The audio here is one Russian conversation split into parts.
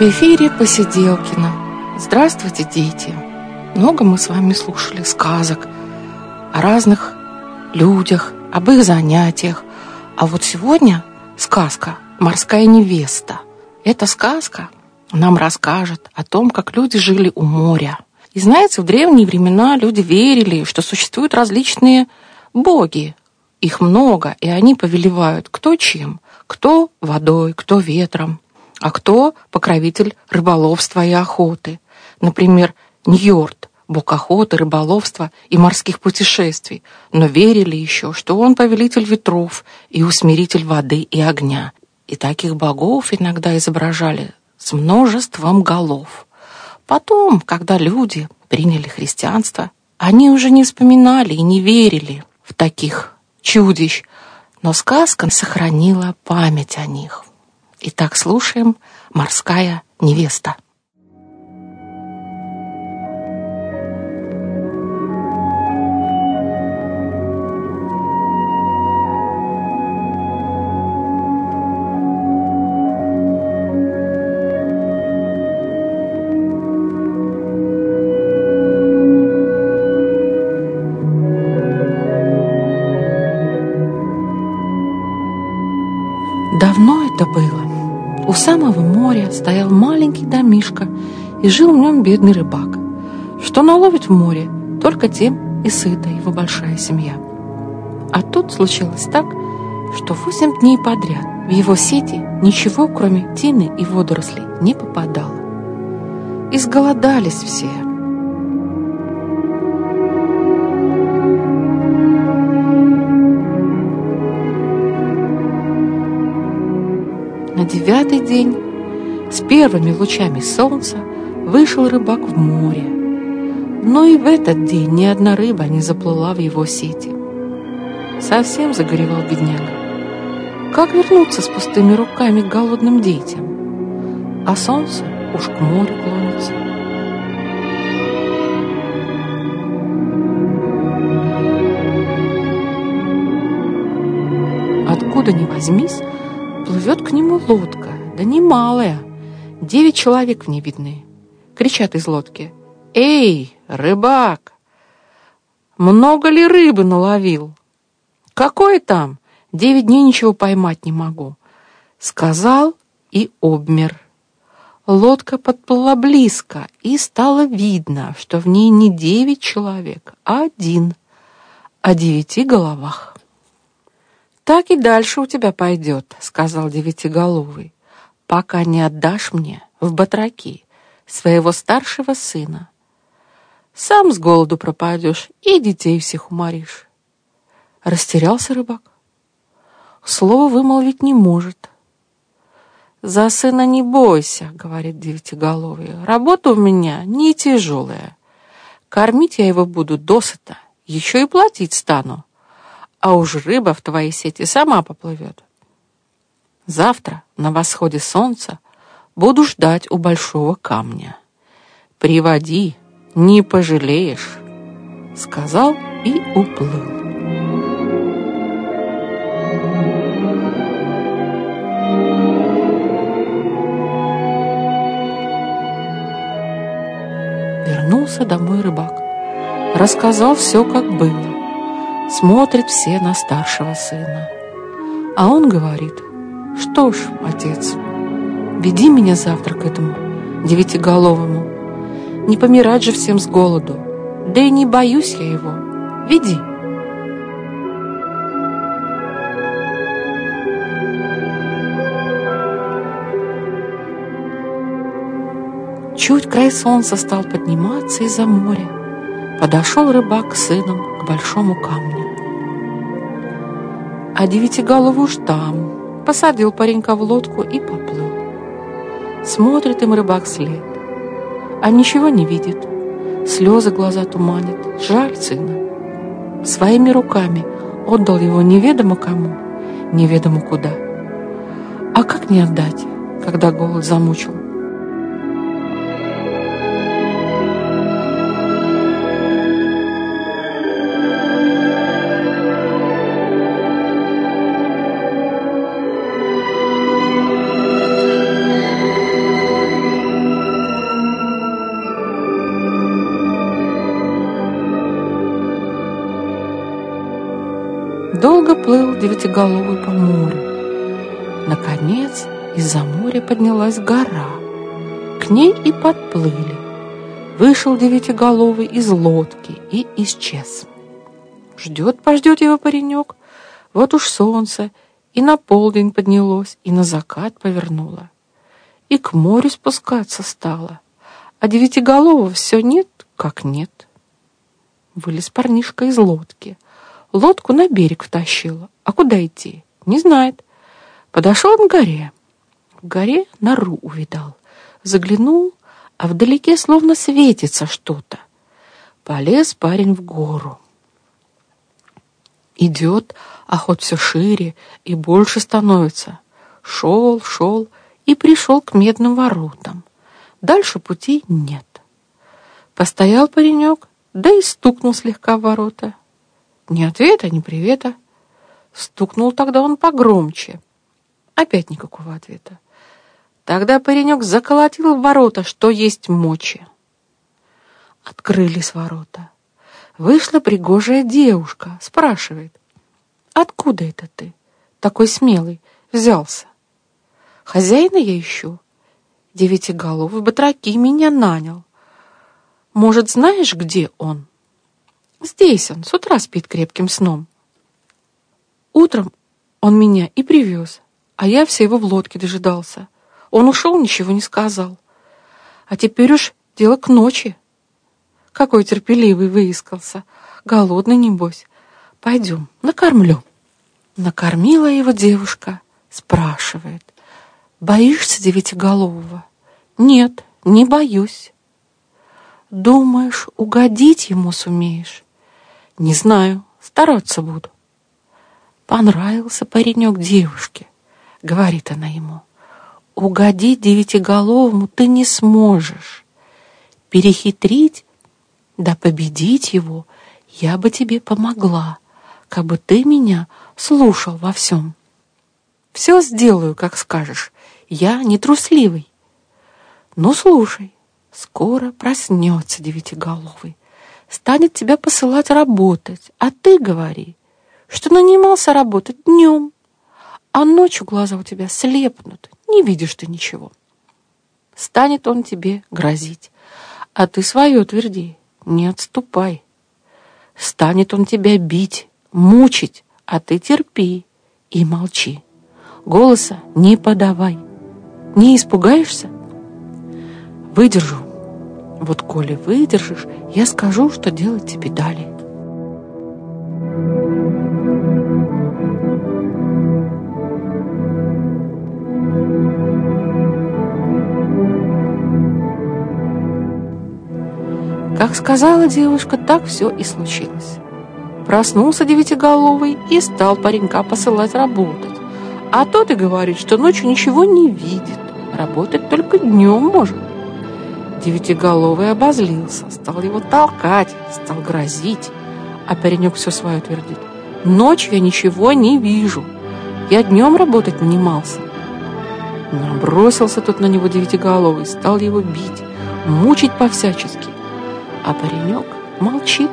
В эфире Посиделкина. Здравствуйте, дети! Много мы с вами слушали сказок о разных людях, об их занятиях. А вот сегодня сказка «Морская невеста». Эта сказка нам расскажет о том, как люди жили у моря. И знаете, в древние времена люди верили, что существуют различные боги. Их много, и они повелевают кто чем, кто водой, кто ветром, а кто покровитель рыболовства и охоты. Например, Ньорд, бог охоты, рыболовства и морских путешествий, но верили еще, что он повелитель ветров и усмиритель воды и огня. И таких богов иногда изображали с множеством голов. Потом, когда люди приняли христианство, они уже не вспоминали и не верили в таких чудищ, но сказка сохранила память о них. Итак, слушаем «Морская невеста». Стоял маленький домишко, и жил в нем бедный рыбак. Что наловит в море, только тем и сыта его большая семья. А тут случилось так, что восемь дней подряд в его сети ничего, кроме тины и водорослей, не попадало. Изголодались все – На девятый день с первыми лучами солнца вышел рыбак в море. Но и в этот день ни одна рыба не заплыла в его сети. Совсем загоревал бедняга. Как вернуться с пустыми руками к голодным детям? А солнце уж к морю клонится. Откуда ни возьмись, Плывет к нему лодка, да немалая. Девять человек в ней видны. Кричат из лодки. «Эй, рыбак! Много ли рыбы наловил?» «Какой там? Девять дней ничего поймать не могу». Сказал и обмер. Лодка подплыла близко, и стало видно, что в ней не девять человек, а один, о девяти головах. «Так и дальше у тебя пойдет», — сказал девятиголовый, «пока не отдашь мне в батраки своего старшего сына. Сам с голоду пропадешь и детей всех уморишь». Растерялся рыбак. Слово вымолвить не может. «За сына не бойся», — говорит девятиголовый. «Работа у меня не тяжелая. Кормить я его буду досыта, еще и платить стану а уж рыба в твоей сети сама поплывет. Завтра на восходе солнца буду ждать у большого камня. Приводи, не пожалеешь, сказал и уплыл. Вернулся домой рыбак. Рассказал все, как было смотрят все на старшего сына. А он говорит, что ж, отец, веди меня завтра к этому девятиголовому. Не помирать же всем с голоду, да и не боюсь я его. Веди. Чуть край солнца стал подниматься из-за моря. Подошел рыбак с сыном к большому камню. А девятиголовый уж там. Посадил паренька в лодку и поплыл. Смотрит им рыбак след, а ничего не видит. Слезы глаза туманит, жаль сына. Своими руками отдал его неведомо кому, неведомо куда. А как не отдать, когда голод замучил? Девятиголовый по морю. Наконец, из-за моря поднялась гора. К ней и подплыли. Вышел девятиголовый из лодки и исчез. Ждет-пождет его паренек. Вот уж солнце и на полдень поднялось, и на закат повернуло. И к морю спускаться стало. А девятиголового все нет, как нет. Вылез парнишка из лодки. Лодку на берег втащила. А куда идти? Не знает. Подошел к горе. В горе нору увидал. Заглянул, а вдалеке словно светится что-то. Полез парень в гору. Идет, а ход все шире и больше становится. Шел, шел и пришел к медным воротам. Дальше пути нет. Постоял паренек, да и стукнул слегка в ворота. Ни ответа, ни привета. Стукнул тогда он погромче. Опять никакого ответа. Тогда паренек заколотил в ворота, что есть мочи. Открылись ворота. Вышла пригожая девушка, спрашивает. «Откуда это ты, такой смелый, взялся?» «Хозяина я ищу. Девятиголовый батраки меня нанял. Может, знаешь, где он?» «Здесь он, с утра спит крепким сном. Утром он меня и привез, а я все его в лодке дожидался. Он ушел, ничего не сказал. А теперь уж дело к ночи. Какой терпеливый выискался. Голодный, небось. Пойдем, накормлю. Накормила его девушка, спрашивает. Боишься девятиголового? Нет, не боюсь. Думаешь, угодить ему сумеешь? Не знаю, стараться буду. Понравился паренек девушке, говорит она ему. Угодить девятиголовому ты не сможешь. Перехитрить да победить его я бы тебе помогла, как бы ты меня слушал во всем. Все сделаю, как скажешь. Я не трусливый. Ну, слушай, скоро проснется девятиголовый, станет тебя посылать работать, а ты говори, что нанимался работать днем, а ночью глаза у тебя слепнут, не видишь ты ничего. Станет он тебе грозить, а ты свое тверди не отступай. Станет он тебя бить, мучить, а ты терпи и молчи. Голоса не подавай. Не испугаешься? Выдержу. Вот коли выдержишь, я скажу, что делать тебе далее. Как сказала девушка, так все и случилось. Проснулся девятиголовый и стал паренька посылать работать. А тот и говорит, что ночью ничего не видит, работать только днем может. Девятиголовый обозлился, стал его толкать, стал грозить. А паренек все свое твердит. Ночью я ничего не вижу. Я днем работать нанимался. Набросился тут на него девятиголовый, стал его бить, мучить по-всячески а паренек молчит,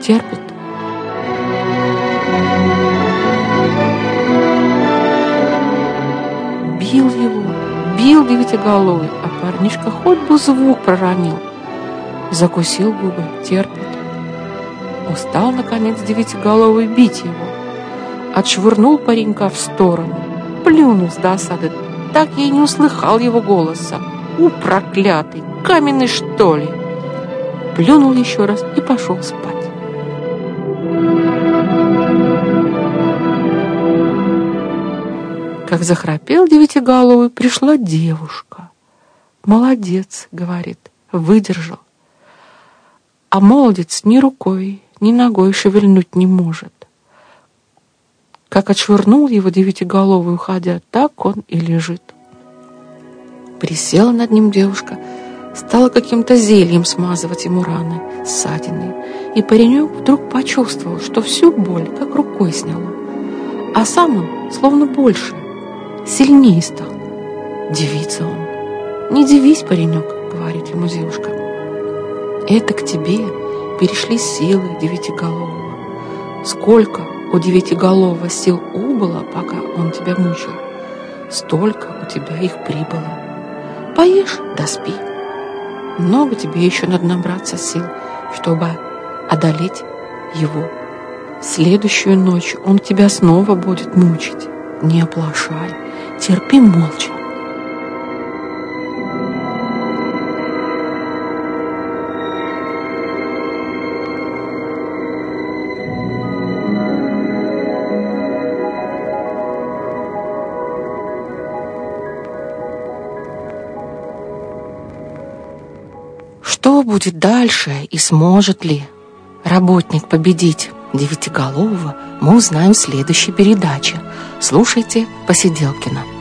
терпит. Бил его, бил девятиголовый, а парнишка хоть бы звук проронил. Закусил губы, терпит. Устал, наконец, девятиголовый бить его. Отшвырнул паренька в сторону, плюнул с досады, так я и не услыхал его голоса. У, проклятый, каменный что ли? плюнул еще раз и пошел спать. Как захрапел девятиголовый, пришла девушка. «Молодец», — говорит, — «выдержал». А молодец ни рукой, ни ногой шевельнуть не может. Как отшвырнул его девятиголовый, уходя, так он и лежит. Присела над ним девушка — стала каким-то зельем смазывать ему раны, ссадины, и паренек вдруг почувствовал, что всю боль как рукой сняло, а сам он словно больше, сильнее стал. Дивится он. «Не дивись, паренек», — говорит ему девушка. «Это к тебе перешли силы девятиголового. Сколько у девятиголового сил убыло, пока он тебя мучил, столько у тебя их прибыло. Поешь да спи. Много тебе еще надо набраться сил, чтобы одолеть его. Следующую ночь он тебя снова будет мучить. Не оплошай, терпи молча. Что будет дальше и сможет ли работник победить девятиголового, мы узнаем в следующей передаче. Слушайте Посиделкина.